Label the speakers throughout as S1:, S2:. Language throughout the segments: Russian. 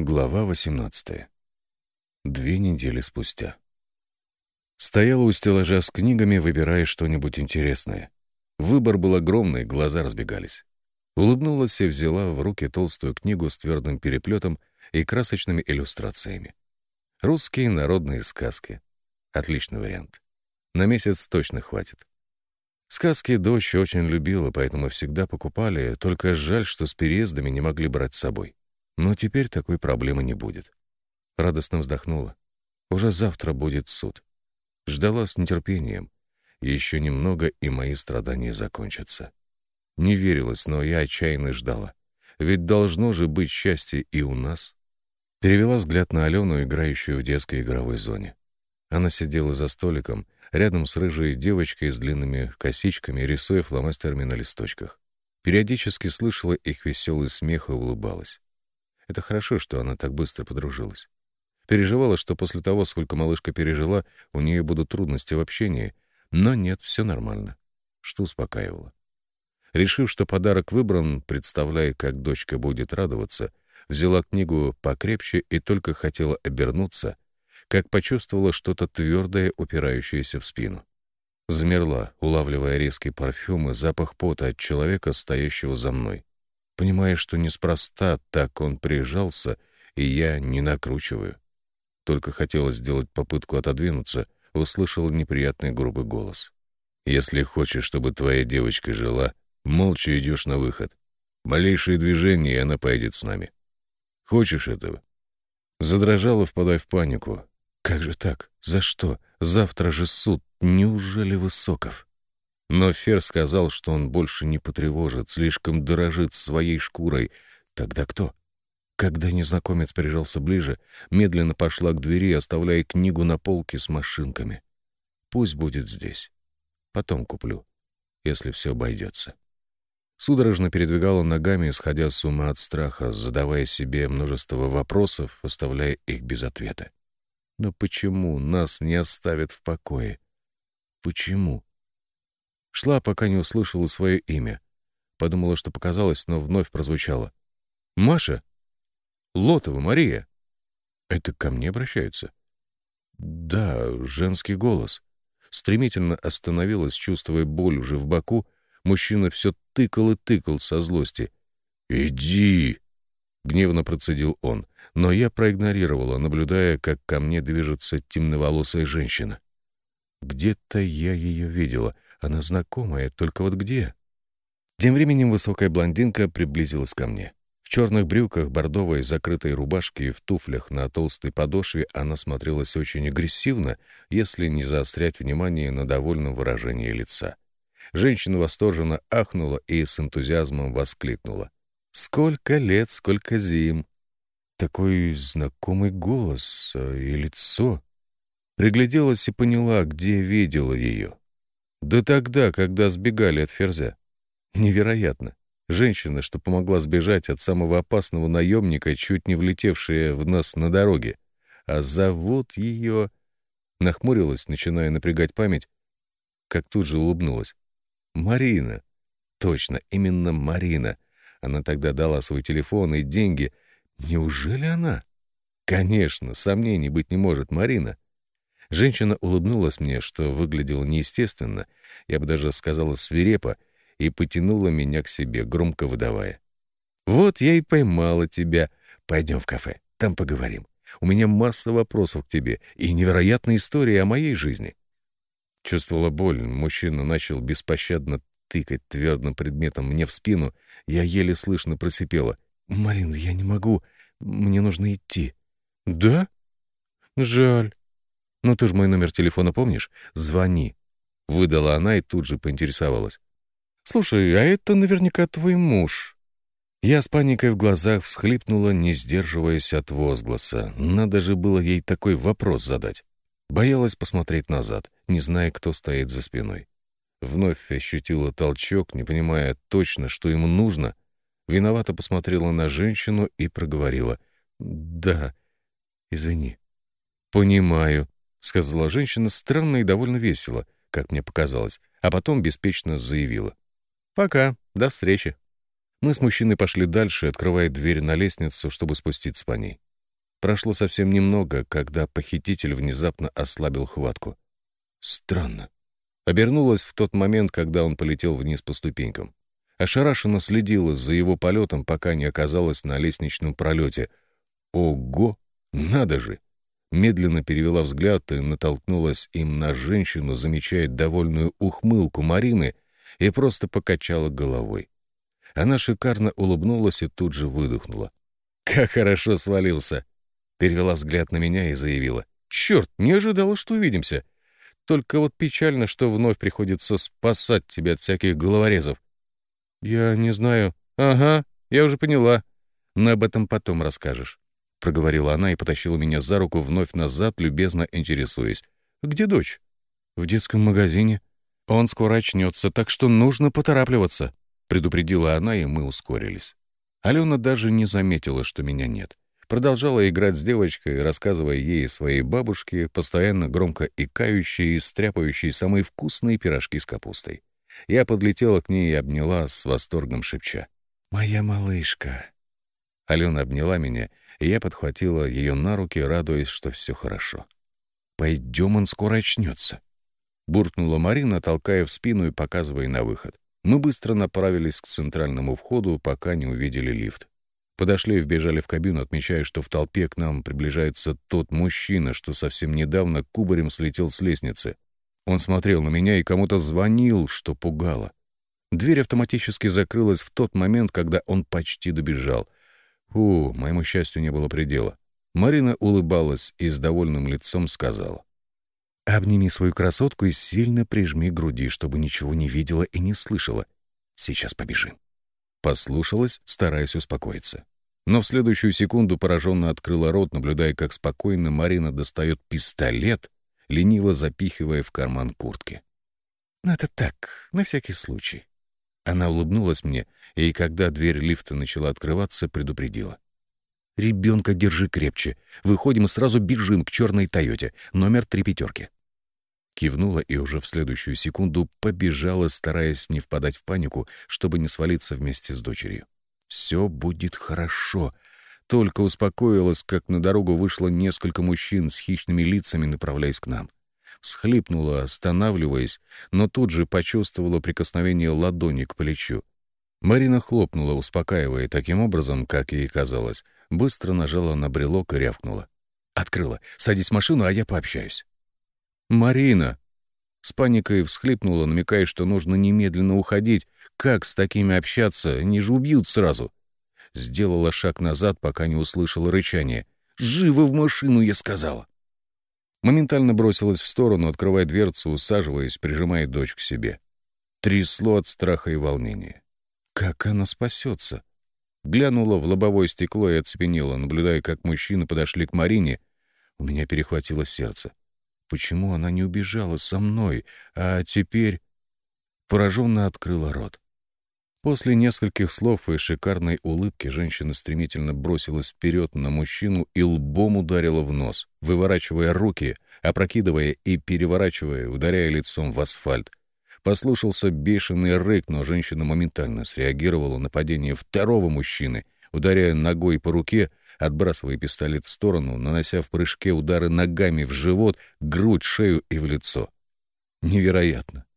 S1: Глава 18. Две недели спустя. Стояла у стеллажа с книгами, выбирая что-нибудь интересное. Выбор был огромный, глаза разбегались. Улыбнулась и взяла в руки толстую книгу с твердым переплетом и красочными иллюстрациями. Русские народные сказки. Отличный вариант. На месяц точно хватит. Сказки дочь очень любила, поэтому всегда покупали, только жаль, что с переездами не могли брать с собой. Но теперь такой проблемы не будет. Радостно вздохнула. Уже завтра будет суд. Ждала с нетерпением. Еще немного, и мои страдания закончатся. Не верилось, но я отчаянно ждала. Ведь должно же быть счастье и у нас. Перевела взгляд на Алену, играющую в детской игровой зоне. Она сидела за столиком, рядом с рыжей девочкой с длинными косичками, рисуя фломастерами на листочках. Периодически слышала их веселый смех и улыбалась. Это хорошо, что она так быстро подружилась. Переживала, что после того, сколько малышка пережила, у нее будут трудности в общении. Но нет, все нормально. Что успокаивало. Решив, что подарок выбран, представляя, как дочка будет радоваться, взяла книгу покрепче и только хотела обернуться, как почувствовала что-то твердое, упирающееся в спину. Замерла, улавливая резкий парфюм и запах пота от человека, стоящего за мной понимая, что неспроста так он прижался, и я не накручиваю. Только хотела сделать попытку отодвинуться, услышал неприятный грубый голос. «Если хочешь, чтобы твоя девочка жила, молча идешь на выход. Малейшее движение, и она поедет с нами. Хочешь этого?» Задрожала, впадая в панику. «Как же так? За что? Завтра же суд. Неужели Высоков?» Но Фер сказал, что он больше не потревожит, слишком дорожит своей шкурой. Тогда кто? Когда незнакомец прижался ближе, медленно пошла к двери, оставляя книгу на полке с машинками. Пусть будет здесь. Потом куплю, если все обойдется. Судорожно передвигала ногами, сходя с ума от страха, задавая себе множество вопросов, оставляя их без ответа. Но почему нас не оставят в покое? Почему? Шла, пока не услышала свое имя. Подумала, что показалось, но вновь прозвучало. «Маша? Лотова Мария?» «Это ко мне обращаются?» «Да, женский голос». Стремительно остановилась, чувствуя боль уже в боку. Мужчина все тыкал и тыкал со злости. «Иди!» — гневно процедил он, но я проигнорировала, наблюдая, как ко мне движется темноволосая женщина. Где-то я ее видела — она знакомая, только вот где? Тем временем высокая блондинка приблизилась ко мне. В черных брюках, бордовой закрытой рубашке и в туфлях на толстой подошве она смотрелась очень агрессивно, если не заострять внимание на довольном выражении лица. Женщина восторженно ахнула и с энтузиазмом воскликнула. «Сколько лет, сколько зим!» Такой знакомый голос э, и лицо. Пригляделась и поняла, где видела ее. Да тогда, когда сбегали от Ферзя. Невероятно. Женщина, что помогла сбежать от самого опасного наемника, чуть не влетевшая в нас на дороге. А зовут ее... Нахмурилась, начиная напрягать память, как тут же улыбнулась. Марина. Точно, именно Марина. Она тогда дала свой телефон и деньги. Неужели она? Конечно, сомнений быть не может, Марина. Женщина улыбнулась мне, что выглядело неестественно, я бы даже сказала свирепо, и потянула меня к себе, громко выдавая. «Вот я и поймала тебя. Пойдем в кафе, там поговорим. У меня масса вопросов к тебе и невероятная история о моей жизни». Чувствовала боль, мужчина начал беспощадно тыкать твердым предметом мне в спину. Я еле слышно просипела. «Марин, я не могу. Мне нужно идти». «Да? Жаль. «Ну ты же мой номер телефона помнишь? Звони». Выдала она и тут же поинтересовалась. «Слушай, а это наверняка твой муж». Я с паникой в глазах всхлипнула, не сдерживаясь от возгласа. Надо же было ей такой вопрос задать. Боялась посмотреть назад, не зная, кто стоит за спиной. Вновь ощутила толчок, не понимая точно, что ему нужно. Виновато посмотрела на женщину и проговорила. «Да, извини». «Понимаю», — сказала женщина странно и довольно весело, как мне показалось, а потом беспечно заявила. «Пока, до встречи». Мы с мужчиной пошли дальше, открывая дверь на лестницу, чтобы спуститься по ней. Прошло совсем немного, когда похититель внезапно ослабил хватку. Странно. Обернулась в тот момент, когда он полетел вниз по ступенькам. Ошарашенно следила за его полетом, пока не оказалась на лестничном пролете. Ого! Надо же! Медленно перевела взгляд и натолкнулась им на женщину, замечая довольную ухмылку Марины, и просто покачала головой. Она шикарно улыбнулась и тут же выдохнула. «Как хорошо свалился!» Перевела взгляд на меня и заявила. «Черт, не ожидала, что увидимся. Только вот печально, что вновь приходится спасать тебя от всяких головорезов». «Я не знаю». «Ага, я уже поняла. Но об этом потом расскажешь», — проговорила она и потащила меня за руку вновь назад, любезно интересуясь. «Где дочь?» «В детском магазине. Он скоро очнется, так что нужно поторапливаться», — предупредила она, и мы ускорились. Алена даже не заметила, что меня нет. Продолжала играть с девочкой, рассказывая ей о своей бабушке, постоянно громко икающей и стряпающей самые вкусные пирожки с капустой. Я подлетела к ней и обняла с восторгом шепча. «Моя малышка!» Алена обняла меня, и я подхватила ее на руки, радуясь, что все хорошо. «Пойдем, он скоро очнется!» Буркнула Марина, толкая в спину и показывая на выход. Мы быстро направились к центральному входу, пока не увидели лифт. Подошли и вбежали в кабину, отмечая, что в толпе к нам приближается тот мужчина, что совсем недавно кубарем слетел с лестницы. Он смотрел на меня и кому-то звонил, что пугало. Дверь автоматически закрылась в тот момент, когда он почти добежал. Фу, моему счастью не было предела. Марина улыбалась и с довольным лицом сказала. «Обними свою красотку и сильно прижми груди, чтобы ничего не видела и не слышала. Сейчас побежим». Послушалась, стараясь успокоиться. Но в следующую секунду пораженно открыла рот, наблюдая, как спокойно Марина достает пистолет, лениво запихивая в карман куртки. «Ну, это так, на всякий случай». Она улыбнулась мне, и когда дверь лифта начала открываться, предупредила. «Ребенка держи крепче. Выходим и сразу бежим к черной Тойоте, номер три пятерки». Кивнула и уже в следующую секунду побежала, стараясь не впадать в панику, чтобы не свалиться вместе с дочерью. «Все будет хорошо», только успокоилась, как на дорогу вышло несколько мужчин с хищными лицами, направляясь к нам. Всхлипнула, останавливаясь, но тут же почувствовала прикосновение ладони к плечу. Марина хлопнула, успокаивая таким образом, как ей казалось. Быстро нажала на брелок и рявкнула. «Открыла. Садись в машину, а я пообщаюсь». «Марина!» С паникой всхлипнула, намекая, что нужно немедленно уходить. Как с такими общаться? Они же убьют сразу. Сделала шаг назад, пока не услышала рычание. «Живо в машину!» — я сказала. Моментально бросилась в сторону, открывая дверцу, усаживаясь, прижимая дочь к себе. Трясло от страха и волнения. Как она спасется? Глянула в лобовое стекло и оцепенела, наблюдая, как мужчины подошли к Марине. У меня перехватило сердце. Почему она не убежала со мной, а теперь... Пораженно открыла рот. После нескольких слов и шикарной улыбки женщина стремительно бросилась вперед на мужчину и лбом ударила в нос, выворачивая руки, опрокидывая и переворачивая, ударяя лицом в асфальт. Послушался бешеный рык, но женщина моментально среагировала на падение второго мужчины, ударяя ногой по руке, отбрасывая пистолет в сторону, нанося в прыжке удары ногами в живот, грудь, шею и в лицо. Невероятно.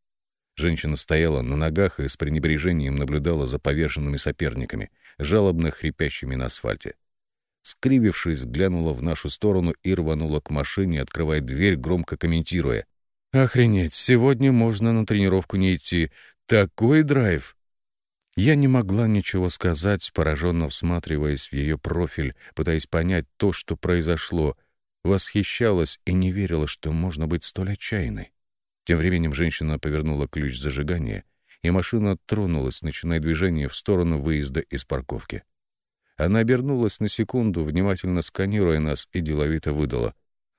S1: Женщина стояла на ногах и с пренебрежением наблюдала за поверженными соперниками, жалобно хрипящими на асфальте. Скривившись, глянула в нашу сторону и рванула к машине, открывая дверь, громко комментируя. «Охренеть, сегодня можно на тренировку не идти. Такой драйв!» Я не могла ничего сказать, пораженно всматриваясь в ее профиль, пытаясь понять то, что произошло. Восхищалась и не верила, что можно быть столь отчаянной. Тем временем женщина повернула ключ зажигания, и машина тронулась, начиная движение в сторону выезда из парковки. Она обернулась на секунду, внимательно сканируя нас, и деловито выдала.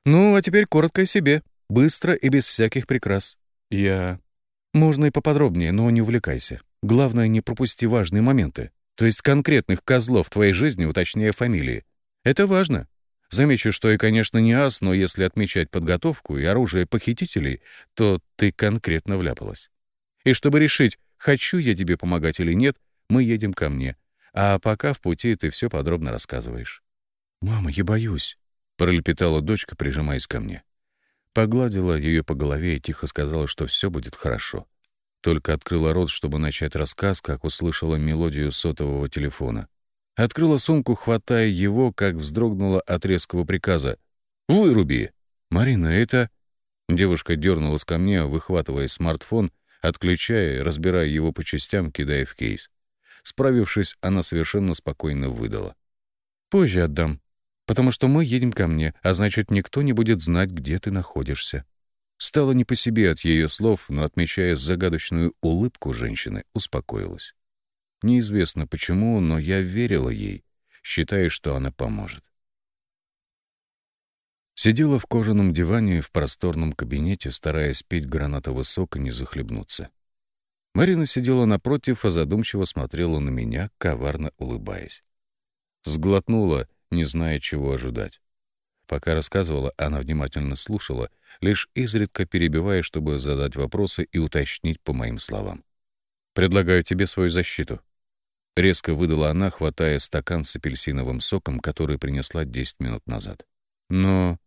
S1: «Ну, а теперь коротко о себе. Быстро и без всяких прикрас. Я...» «Можно и поподробнее, но не увлекайся. Главное, не пропусти важные моменты, то есть конкретных козлов в твоей жизни, уточняя фамилии. Это важно. Замечу, что и, конечно, не ас, но если отмечать подготовку и оружие похитителей, то ты конкретно вляпалась. И чтобы решить, хочу я тебе помогать или нет, мы едем ко мне. А пока в пути ты все подробно рассказываешь. «Мама, я боюсь», — пролепетала дочка, прижимаясь ко мне. Погладила ее по голове и тихо сказала, что все будет хорошо. Только открыла рот, чтобы начать рассказ, как услышала мелодию сотового телефона. Открыла сумку, хватая его, как вздрогнула от резкого приказа. «Выруби!» «Марина, это...» Девушка дернулась ко мне, выхватывая смартфон, отключая, разбирая его по частям, кидая в кейс. Справившись, она совершенно спокойно выдала. «Позже отдам, потому что мы едем ко мне, а значит, никто не будет знать, где ты находишься». Стало не по себе от ее слов, но, отмечая загадочную улыбку женщины, успокоилась. Неизвестно почему, но я верила ей, считая, что она поможет. Сидела в кожаном диване в просторном кабинете, стараясь пить гранатовый сок и не захлебнуться. Марина сидела напротив, а задумчиво смотрела на меня, коварно улыбаясь. Сглотнула, не зная, чего ожидать. Пока рассказывала, она внимательно слушала, лишь изредка перебивая, чтобы задать вопросы и уточнить по моим словам. «Предлагаю тебе свою защиту». Резко выдала она, хватая стакан с апельсиновым соком, который принесла 10 минут назад. «Но...»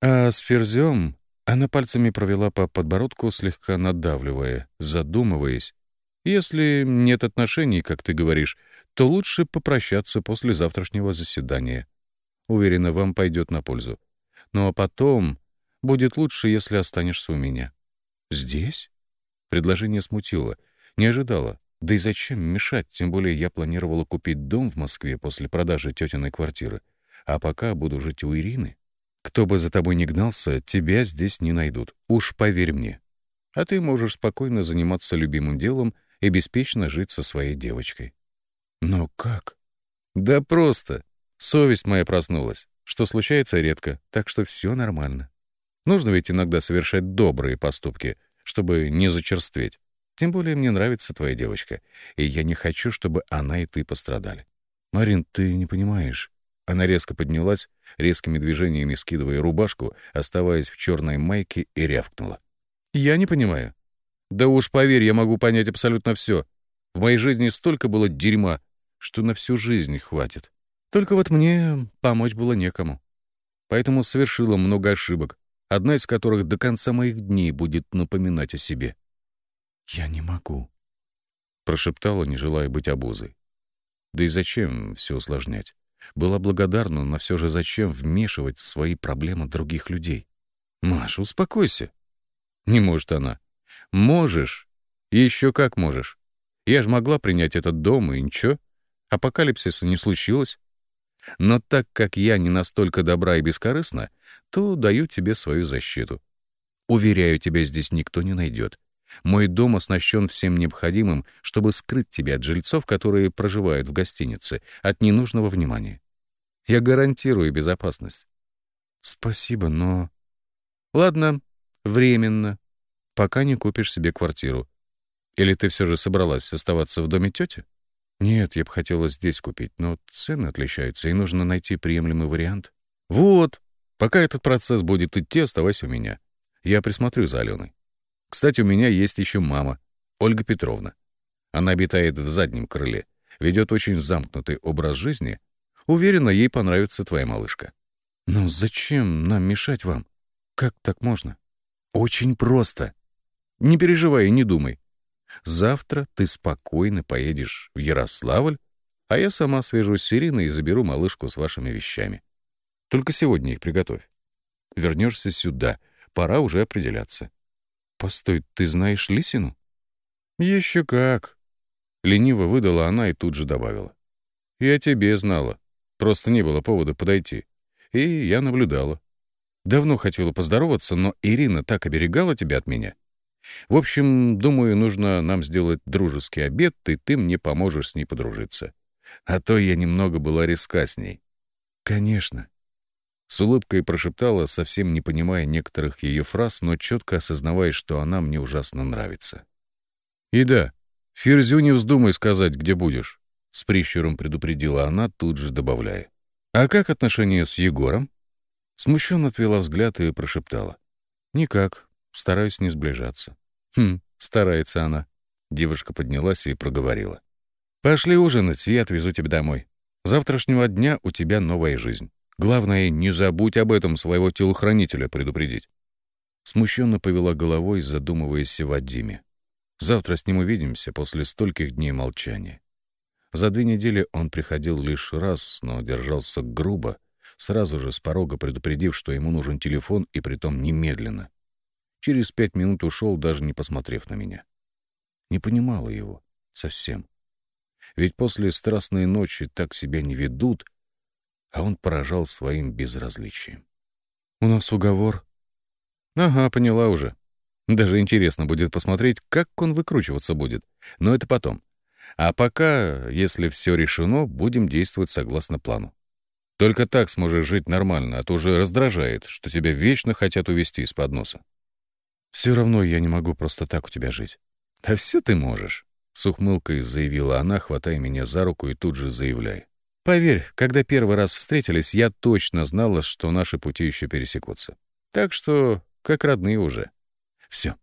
S1: «А с ферзем...» Она пальцами провела по подбородку, слегка надавливая, задумываясь. «Если нет отношений, как ты говоришь, то лучше попрощаться после завтрашнего заседания. Уверена, вам пойдет на пользу. Ну а потом будет лучше, если останешься у меня. Здесь? Предложение смутило. Не ожидала. Да и зачем мешать? Тем более я планировала купить дом в Москве после продажи тетиной квартиры. А пока буду жить у Ирины. Кто бы за тобой ни гнался, тебя здесь не найдут. Уж поверь мне. А ты можешь спокойно заниматься любимым делом и беспечно жить со своей девочкой. Но как? Да просто. Совесть моя проснулась, что случается редко, так что все нормально. Нужно ведь иногда совершать добрые поступки, чтобы не зачерстветь. Тем более мне нравится твоя девочка, и я не хочу, чтобы она и ты пострадали. Марин, ты не понимаешь. Она резко поднялась, резкими движениями скидывая рубашку, оставаясь в черной майке, и рявкнула. «Я не понимаю. Да уж поверь, я могу понять абсолютно все. В моей жизни столько было дерьма, что на всю жизнь хватит. Только вот мне помочь было некому. Поэтому совершила много ошибок, одна из которых до конца моих дней будет напоминать о себе. «Я не могу», — прошептала, не желая быть обузой. Да и зачем все усложнять? Была благодарна, но все же зачем вмешивать в свои проблемы других людей? «Маша, успокойся». Не может она. «Можешь. Еще как можешь. Я же могла принять этот дом, и ничего. Апокалипсиса не случилось. Но так как я не настолько добра и бескорыстна, то даю тебе свою защиту. Уверяю, тебя здесь никто не найдет. Мой дом оснащен всем необходимым, чтобы скрыть тебя от жильцов, которые проживают в гостинице, от ненужного внимания. Я гарантирую безопасность. Спасибо, но... Ладно, временно, пока не купишь себе квартиру. Или ты все же собралась оставаться в доме тети? Нет, я бы хотела здесь купить, но цены отличаются, и нужно найти приемлемый вариант. Вот, пока этот процесс будет идти, оставайся у меня. Я присмотрю за Аленой. Кстати, у меня есть еще мама, Ольга Петровна. Она обитает в заднем крыле, ведет очень замкнутый образ жизни. Уверена, ей понравится твоя малышка. Но зачем нам мешать вам? Как так можно? Очень просто. Не переживай и не думай. Завтра ты спокойно поедешь в Ярославль, а я сама свяжусь с Ириной и заберу малышку с вашими вещами. Только сегодня их приготовь. Вернешься сюда, пора уже определяться. Постой, ты знаешь Лисину? Еще как. Лениво выдала она и тут же добавила. Я тебе знала. Просто не было повода подойти. И я наблюдала. Давно хотела поздороваться, но Ирина так оберегала тебя от меня, в общем, думаю, нужно нам сделать дружеский обед, и ты мне поможешь с ней подружиться. А то я немного была резка с ней. Конечно. С улыбкой прошептала, совсем не понимая некоторых ее фраз, но четко осознавая, что она мне ужасно нравится. И да, Ферзю не вздумай сказать, где будешь. С прищуром предупредила она, тут же добавляя. «А как отношения с Егором?» Смущенно отвела взгляд и прошептала. «Никак. Стараюсь не сближаться. Хм, старается она. Девушка поднялась и проговорила. Пошли ужинать, я отвезу тебя домой. Завтрашнего дня у тебя новая жизнь. Главное, не забудь об этом своего телохранителя предупредить. Смущенно повела головой, задумываясь о Вадиме. Завтра с ним увидимся после стольких дней молчания. За две недели он приходил лишь раз, но держался грубо, сразу же с порога предупредив, что ему нужен телефон, и притом немедленно. Через пять минут ушел, даже не посмотрев на меня. Не понимала его. Совсем. Ведь после страстной ночи так себя не ведут, а он поражал своим безразличием. «У нас уговор». «Ага, поняла уже. Даже интересно будет посмотреть, как он выкручиваться будет. Но это потом. А пока, если все решено, будем действовать согласно плану. Только так сможешь жить нормально, а то уже раздражает, что тебя вечно хотят увести из-под носа. Все равно я не могу просто так у тебя жить. Да все ты можешь. С ухмылкой заявила она, хватая меня за руку и тут же заявляя. «Поверь, когда первый раз встретились, я точно знала, что наши пути еще пересекутся. Так что как родные уже. Все,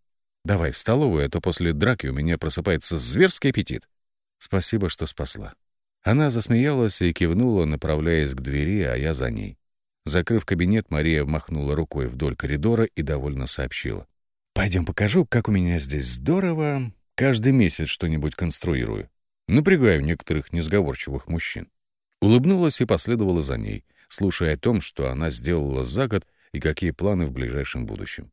S1: давай в столовую, а то после драки у меня просыпается зверский аппетит. Спасибо, что спасла». Она засмеялась и кивнула, направляясь к двери, а я за ней. Закрыв кабинет, Мария махнула рукой вдоль коридора и довольно сообщила. «Пойдем покажу, как у меня здесь здорово. Каждый месяц что-нибудь конструирую. Напрягаю некоторых несговорчивых мужчин. Улыбнулась и последовала за ней, слушая о том, что она сделала за год и какие планы в ближайшем будущем.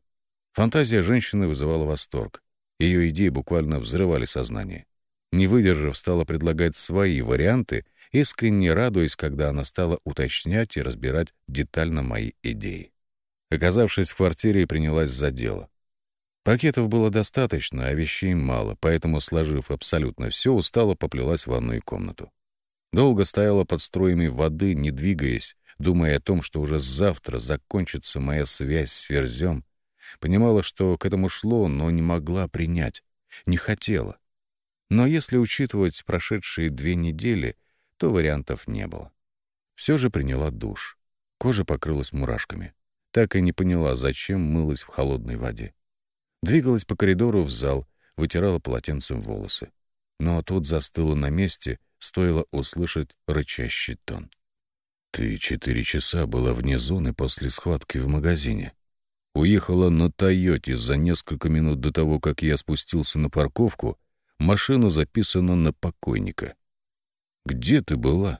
S1: Фантазия женщины вызывала восторг. Ее идеи буквально взрывали сознание. Не выдержав, стала предлагать свои варианты, искренне радуясь, когда она стала уточнять и разбирать детально мои идеи. Оказавшись в квартире, принялась за дело. Пакетов было достаточно, а вещей мало, поэтому, сложив абсолютно все, устало поплелась в ванную комнату. Долго стояла под струями воды, не двигаясь, думая о том, что уже завтра закончится моя связь с Верзем. Понимала, что к этому шло, но не могла принять, не хотела. Но если учитывать прошедшие две недели, то вариантов не было. Все же приняла душ. Кожа покрылась мурашками. Так и не поняла, зачем мылась в холодной воде. Двигалась по коридору в зал, вытирала полотенцем волосы. Но тут застыла на месте, стоило услышать рычащий тон. «Ты четыре часа была вне зоны после схватки в магазине. Уехала на «Тойоте» за несколько минут до того, как я спустился на парковку. Машина записана на покойника. Где ты была?»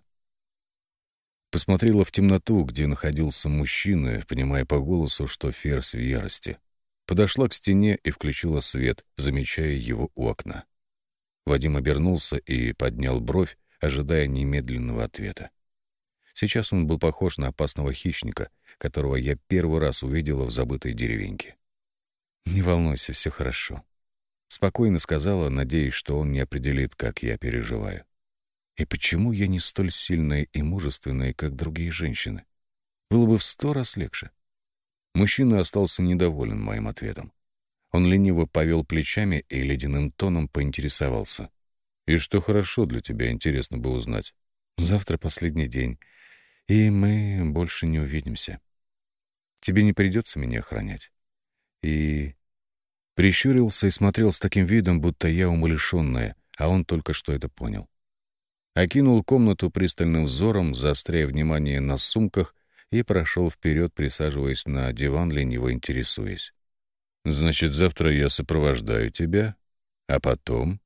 S1: Посмотрела в темноту, где находился мужчина, понимая по голосу, что Ферс в ярости подошла к стене и включила свет, замечая его у окна. Вадим обернулся и поднял бровь, ожидая немедленного ответа. Сейчас он был похож на опасного хищника, которого я первый раз увидела в забытой деревеньке. «Не волнуйся, все хорошо», — спокойно сказала, надеясь, что он не определит, как я переживаю. И почему я не столь сильная и мужественная, как другие женщины? Было бы в сто раз легче. Мужчина остался недоволен моим ответом. Он лениво повел плечами и ледяным тоном поинтересовался. «И что хорошо для тебя, интересно бы узнать. Завтра последний день, и мы больше не увидимся. Тебе не придется меня охранять. И...» Прищурился и смотрел с таким видом, будто я умалишенная, а он только что это понял. Окинул комнату пристальным взором, заостряя внимание на сумках и прошел вперед, присаживаясь на диван, лениво интересуясь. «Значит, завтра я сопровождаю тебя, а потом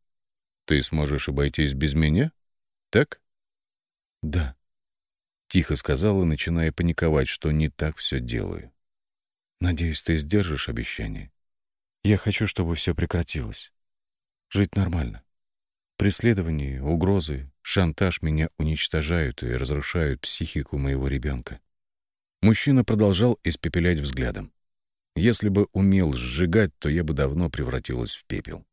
S1: ты сможешь обойтись без меня? Так?» «Да», — тихо сказала, начиная паниковать, что не так все делаю. «Надеюсь, ты сдержишь обещание. Я хочу, чтобы все прекратилось. Жить нормально. Преследование, угрозы, шантаж меня уничтожают и разрушают психику моего ребенка. Мужчина продолжал испепелять взглядом. Если бы умел сжигать, то я бы давно превратилась в пепел.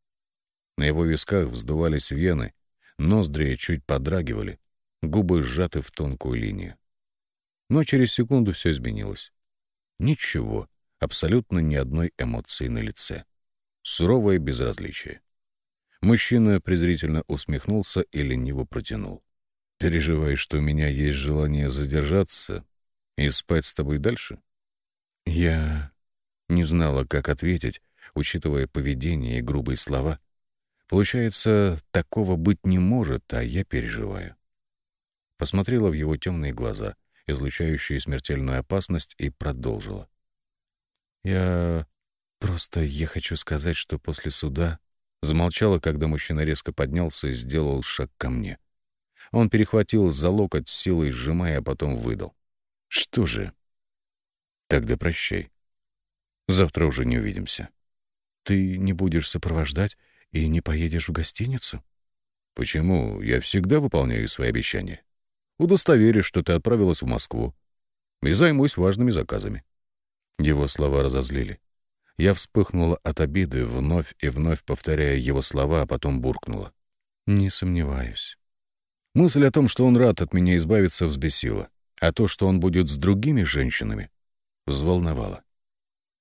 S1: На его висках вздувались вены, ноздри чуть подрагивали, губы сжаты в тонкую линию. Но через секунду все изменилось. Ничего, абсолютно ни одной эмоции на лице. Суровое безразличие. Мужчина презрительно усмехнулся и лениво протянул. «Переживаешь, что у меня есть желание задержаться, и спать с тобой дальше? Я не знала, как ответить, учитывая поведение и грубые слова. Получается, такого быть не может, а я переживаю. Посмотрела в его темные глаза излучающие смертельную опасность, и продолжила. «Я... просто я хочу сказать, что после суда...» Замолчала, когда мужчина резко поднялся и сделал шаг ко мне. Он перехватил за локоть силой, сжимая, а потом выдал. «Что же?» «Тогда прощай. Завтра уже не увидимся». «Ты не будешь сопровождать и не поедешь в гостиницу?» «Почему? Я всегда выполняю свои обещания. Удостоверюсь, что ты отправилась в Москву. И займусь важными заказами». Его слова разозлили. Я вспыхнула от обиды, вновь и вновь повторяя его слова, а потом буркнула. «Не сомневаюсь». Мысль о том, что он рад от меня избавиться, взбесила, а то, что он будет с другими женщинами, взволновала.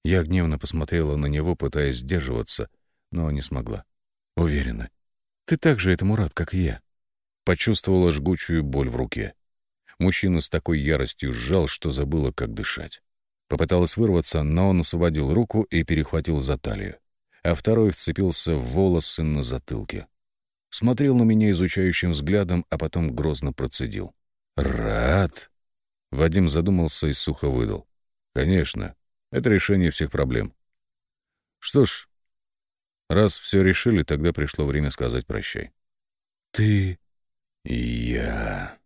S1: Я гневно посмотрела на него, пытаясь сдерживаться, но не смогла. Уверена. Ты так же этому рад, как и я. Почувствовала жгучую боль в руке. Мужчина с такой яростью сжал, что забыла, как дышать. Попыталась вырваться, но он освободил руку и перехватил за талию, а второй вцепился в волосы на затылке. Смотрел на меня изучающим взглядом, а потом грозно процедил. «Рад?» Вадим задумался и сухо выдал. «Конечно, это решение всех проблем. Что ж, раз все решили, тогда пришло время сказать прощай». «Ты...» «И я...»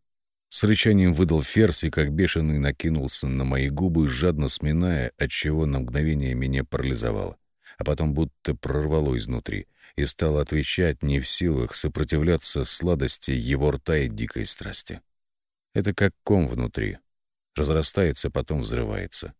S1: С рычанием выдал ферзь и как бешеный накинулся на мои губы, жадно сминая, отчего на мгновение меня парализовало, а потом будто прорвало изнутри, и стал отвечать не в силах сопротивляться сладости его рта и дикой страсти. Это как ком внутри. Разрастается, потом взрывается.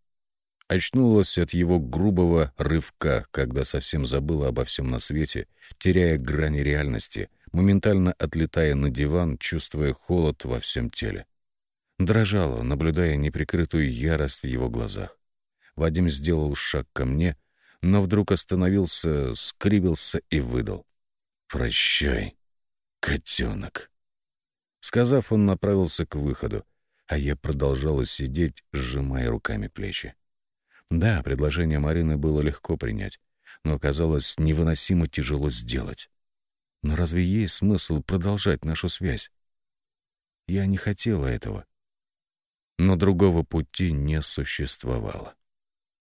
S1: Очнулась от его грубого рывка, когда совсем забыла обо всем на свете, теряя грани реальности — моментально отлетая на диван, чувствуя холод во всем теле. Дрожала, наблюдая неприкрытую ярость в его глазах. Вадим сделал шаг ко мне, но вдруг остановился, скривился и выдал. «Прощай, котенок». Сказав, он направился к выходу, а я продолжала сидеть, сжимая руками плечи. Да, предложение Марины было легко принять, но оказалось невыносимо тяжело сделать. Но разве есть смысл продолжать нашу связь? Я не хотела этого. Но другого пути не существовало.